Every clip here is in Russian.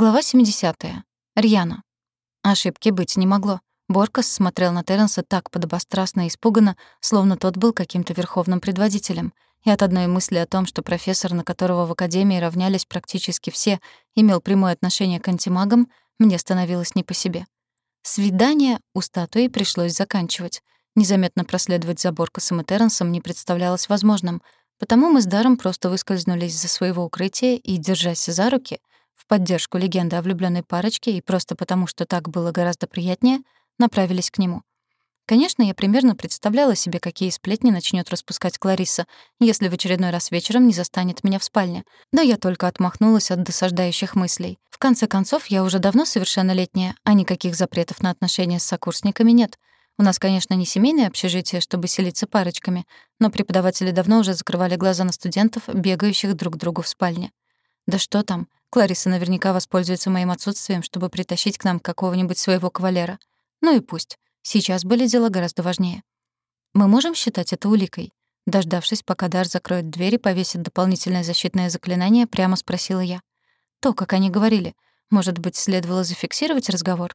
Глава 70. Рьяна. Ошибки быть не могло. Боркас смотрел на Терренса так подобострастно и испуганно, словно тот был каким-то верховным предводителем. И от одной мысли о том, что профессор, на которого в Академии равнялись практически все, имел прямое отношение к антимагам, мне становилось не по себе. Свидание у статуи пришлось заканчивать. Незаметно проследовать за Боркасом и Терренсом не представлялось возможным, потому мы с Даром просто выскользнули из-за своего укрытия и, держась за руки, поддержку легенды о влюбленной парочке и просто потому, что так было гораздо приятнее, направились к нему. Конечно, я примерно представляла себе, какие сплетни начнет распускать Клариса, если в очередной раз вечером не застанет меня в спальне. Но я только отмахнулась от досаждающих мыслей. В конце концов, я уже давно совершеннолетняя, а никаких запретов на отношения с сокурсниками нет. У нас, конечно, не семейное общежитие, чтобы селиться парочками, но преподаватели давно уже закрывали глаза на студентов, бегающих друг к другу в спальне. Да что там, Клариса наверняка воспользуется моим отсутствием, чтобы притащить к нам какого-нибудь своего кавалера. Ну и пусть. Сейчас были дела гораздо важнее. Мы можем считать это уликой. Дождавшись, пока Дар закроет дверь и повесит дополнительное защитное заклинание, прямо спросила я. То, как они говорили. Может быть, следовало зафиксировать разговор?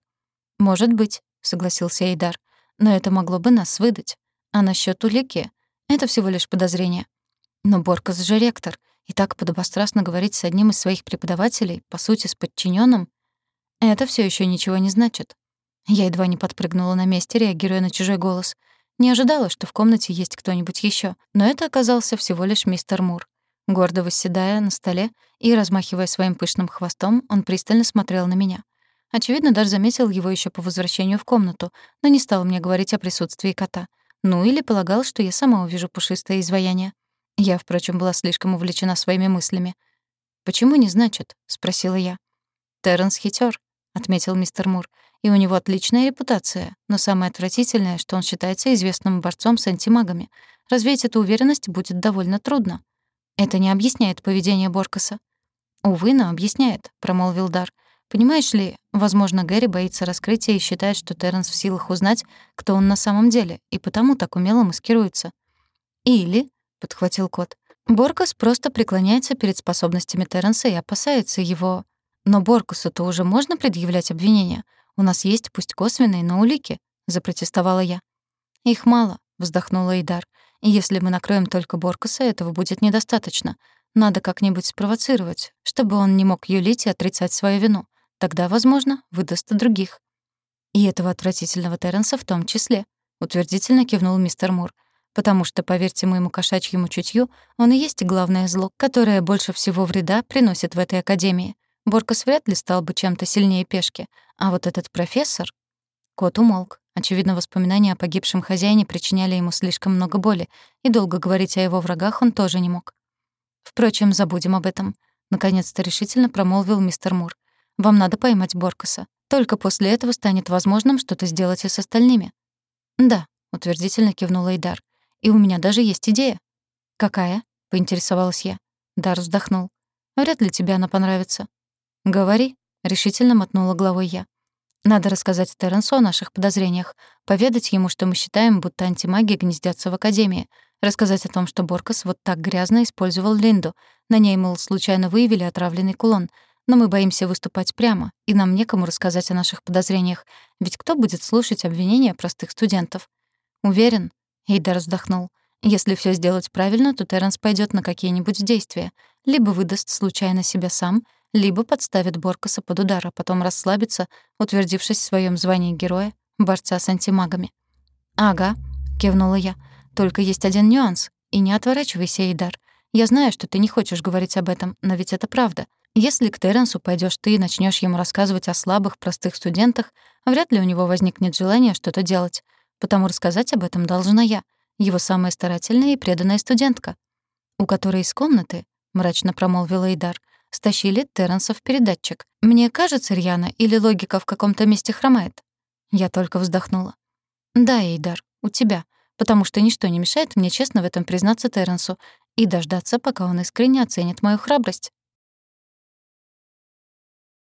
Может быть, согласился Эйдар. Но это могло бы нас выдать. А насчет улики — это всего лишь подозрение. Но Боркас же ректор — и так подобострастно говорить с одним из своих преподавателей, по сути, с подчиненным, это все еще ничего не значит. Я едва не подпрыгнула на месте, реагируя на чужой голос. Не ожидала, что в комнате есть кто-нибудь еще, но это оказался всего лишь мистер Мур. Гордо восседая на столе и размахивая своим пышным хвостом, он пристально смотрел на меня. Очевидно, даже заметил его еще по возвращению в комнату, но не стал мне говорить о присутствии кота. Ну или полагал, что я сама увижу пушистое изваяние. Я, впрочем, была слишком увлечена своими мыслями. «Почему не значит?» — спросила я. «Терренс хитер, отметил мистер Мур. «И у него отличная репутация, но самое отвратительное, что он считается известным борцом с антимагами. Развеять эту уверенность будет довольно трудно. Это не объясняет поведение Боркаса». «Увы, но объясняет», — промолвил Дар. «Понимаешь ли, возможно, Гэри боится раскрытия и считает, что Терренс в силах узнать, кто он на самом деле, и потому так умело маскируется. Или подхватил кот. Боркас просто преклоняется перед способностями Терренса и опасается его. Но Боркасу-то уже можно предъявлять обвинения. У нас есть, пусть косвенные, но улики, запротестовала я. Их мало, вздохнула Идар. И если мы накроем только Боркаса, этого будет недостаточно. Надо как-нибудь спровоцировать, чтобы он не мог юлить и отрицать свою вину. Тогда, возможно, выдаст других. И этого отвратительного Терренса в том числе, утвердительно кивнул мистер Мур. Потому что, поверьте моему кошачьему чутью, он и есть главное зло, которое больше всего вреда приносит в этой академии. Боркас вряд ли стал бы чем-то сильнее пешки. А вот этот профессор... Кот умолк. Очевидно, воспоминания о погибшем хозяине причиняли ему слишком много боли, и долго говорить о его врагах он тоже не мог. Впрочем, забудем об этом. Наконец-то решительно промолвил мистер Мур. Вам надо поймать Боркаса. Только после этого станет возможным что-то сделать и с остальными. Да, утвердительно кивнул Эйдар. И у меня даже есть идея. Какая? поинтересовалась я. Дар вздохнул. Вряд ли тебе она понравится. Говори, решительно мотнула головой я. Надо рассказать Терренсу о наших подозрениях, поведать ему, что мы считаем, будто антимаги гнездятся в Академии, рассказать о том, что Боркас вот так грязно использовал Линду. На ней, мол, случайно выявили отравленный кулон. Но мы боимся выступать прямо, и нам некому рассказать о наших подозрениях, ведь кто будет слушать обвинения простых студентов? Уверен, Эйдар вздохнул. Если все сделать правильно, то Терренс пойдет на какие-нибудь действия. Либо выдаст случайно себя сам, либо подставит Боркаса под удар, а потом расслабится, утвердившись в своем звании героя, борца с антимагами. «Ага», — кивнула я. «Только есть один нюанс. И не отворачивайся, Эйдар. Я знаю, что ты не хочешь говорить об этом, но ведь это правда. Если к Терренсу пойдешь ты и начнешь ему рассказывать о слабых, простых студентах, вряд ли у него возникнет желание что-то делать потому рассказать об этом должна я, его самая старательная и преданная студентка, у которой из комнаты, мрачно промолвила Эйдар, стащили Терренса в передатчик. Мне кажется, Рьяна, или логика в каком-то месте хромает? Я только вздохнула. Да, Эйдар, у тебя, потому что ничто не мешает мне честно в этом признаться Терренсу и дождаться, пока он искренне оценит мою храбрость.